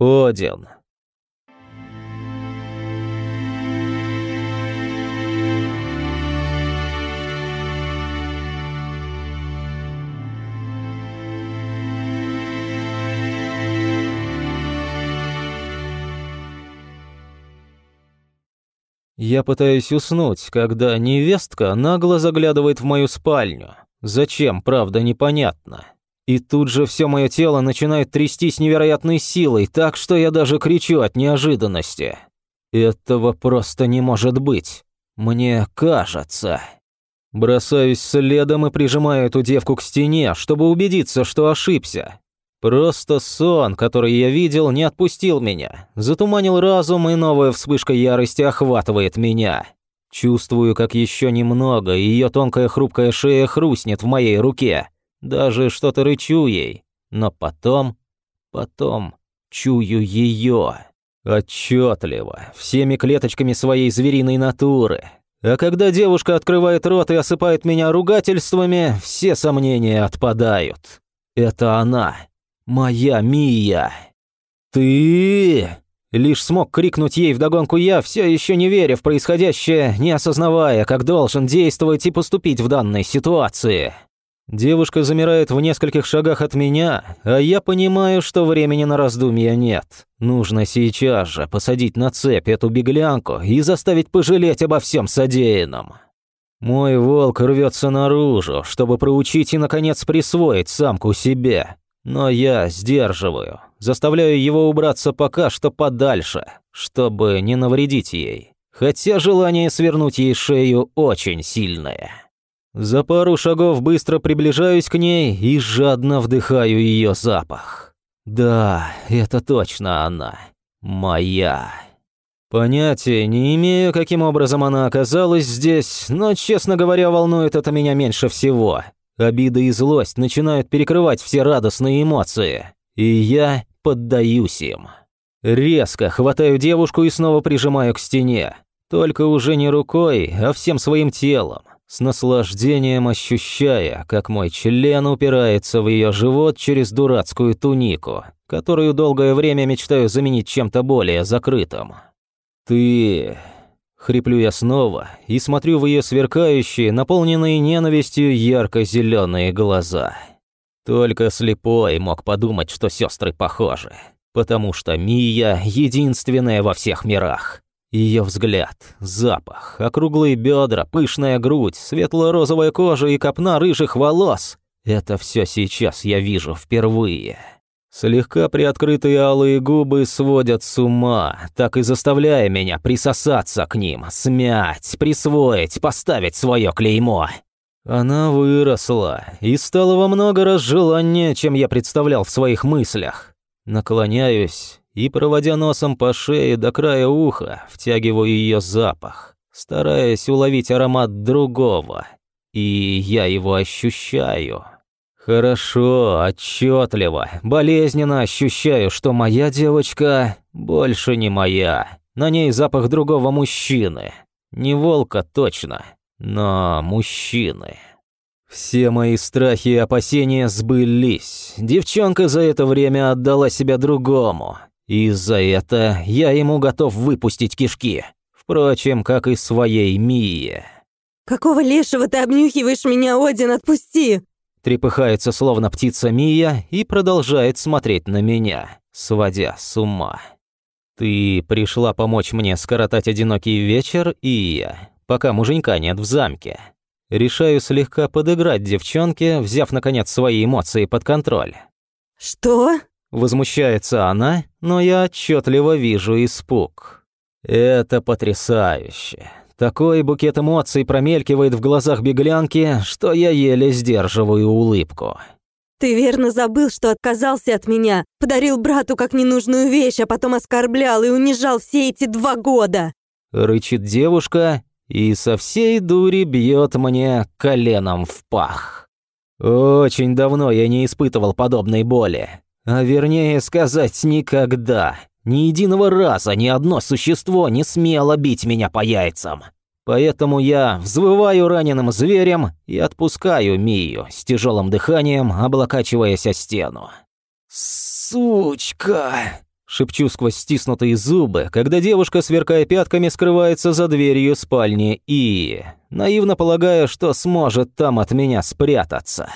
Один. Я пытаюсь уснуть, когда невестка нагло заглядывает в мою спальню. Зачем, правда, непонятно. И тут же все мое тело начинает трястись невероятной силой, так что я даже кричу от неожиданности. Этого просто не может быть. Мне кажется. Бросаюсь следом и прижимаю эту девку к стене, чтобы убедиться, что ошибся. Просто сон, который я видел, не отпустил меня. Затуманил разум, и новая вспышка ярости охватывает меня. Чувствую, как еще немного, и ее тонкая хрупкая шея хрустнет в моей руке. Даже что-то рычу ей. Но потом... Потом чую ее. Отчетливо, всеми клеточками своей звериной натуры. А когда девушка открывает рот и осыпает меня ругательствами, все сомнения отпадают. Это она. «Моя Мия!» «Ты...» Лишь смог крикнуть ей вдогонку я, все еще не веря в происходящее, не осознавая, как должен действовать и поступить в данной ситуации. Девушка замирает в нескольких шагах от меня, а я понимаю, что времени на раздумья нет. Нужно сейчас же посадить на цепь эту беглянку и заставить пожалеть обо всем содеянном. Мой волк рвется наружу, чтобы проучить и, наконец, присвоить самку себе. Но я сдерживаю, заставляю его убраться пока что подальше, чтобы не навредить ей. Хотя желание свернуть ей шею очень сильное. За пару шагов быстро приближаюсь к ней и жадно вдыхаю ее запах. Да, это точно она. Моя. Понятия не имею, каким образом она оказалась здесь, но, честно говоря, волнует это меня меньше всего. Обида и злость начинают перекрывать все радостные эмоции, и я поддаюсь им. Резко хватаю девушку и снова прижимаю к стене, только уже не рукой, а всем своим телом, с наслаждением ощущая, как мой член упирается в ее живот через дурацкую тунику, которую долгое время мечтаю заменить чем-то более закрытым. «Ты Хриплю я снова и смотрю в ее сверкающие, наполненные ненавистью ярко-зеленые глаза. Только слепой мог подумать, что сестры похожи, потому что Мия единственная во всех мирах. Ее взгляд, запах, округлые бедра, пышная грудь, светло-розовая кожа и копна рыжих волос — это все сейчас я вижу впервые. Слегка приоткрытые алые губы сводят с ума, так и заставляя меня присосаться к ним, смять, присвоить, поставить свое клеймо. Она выросла и стала во много раз желаннее, чем я представлял в своих мыслях. Наклоняюсь и, проводя носом по шее до края уха, втягиваю ее запах, стараясь уловить аромат другого. И я его ощущаю. Хорошо, отчетливо, болезненно ощущаю, что моя девочка больше не моя. На ней запах другого мужчины. Не волка точно, но мужчины. Все мои страхи и опасения сбылись. Девчонка за это время отдала себя другому. И за это я ему готов выпустить кишки. Впрочем, как и своей Мие. «Какого лешего ты обнюхиваешь меня, Один, отпусти!» Трепыхается словно птица Мия и продолжает смотреть на меня, сводя с ума. «Ты пришла помочь мне скоротать одинокий вечер, и я, пока муженька нет в замке. Решаю слегка подыграть девчонке, взяв, наконец, свои эмоции под контроль». «Что?» Возмущается она, но я отчетливо вижу испуг. «Это потрясающе. Такой букет эмоций промелькивает в глазах беглянки, что я еле сдерживаю улыбку. «Ты верно забыл, что отказался от меня, подарил брату как ненужную вещь, а потом оскорблял и унижал все эти два года!» Рычит девушка и со всей дури бьет мне коленом в пах. Очень давно я не испытывал подобной боли. А вернее сказать, никогда. Ни единого раза ни одно существо не смело бить меня по яйцам. Поэтому я взвываю раненым зверем и отпускаю Мию с тяжелым дыханием, облокачиваясь о стену. «Сучка!» Шепчу сквозь стиснутые зубы, когда девушка, сверкая пятками, скрывается за дверью спальни и... Наивно полагая, что сможет там от меня спрятаться.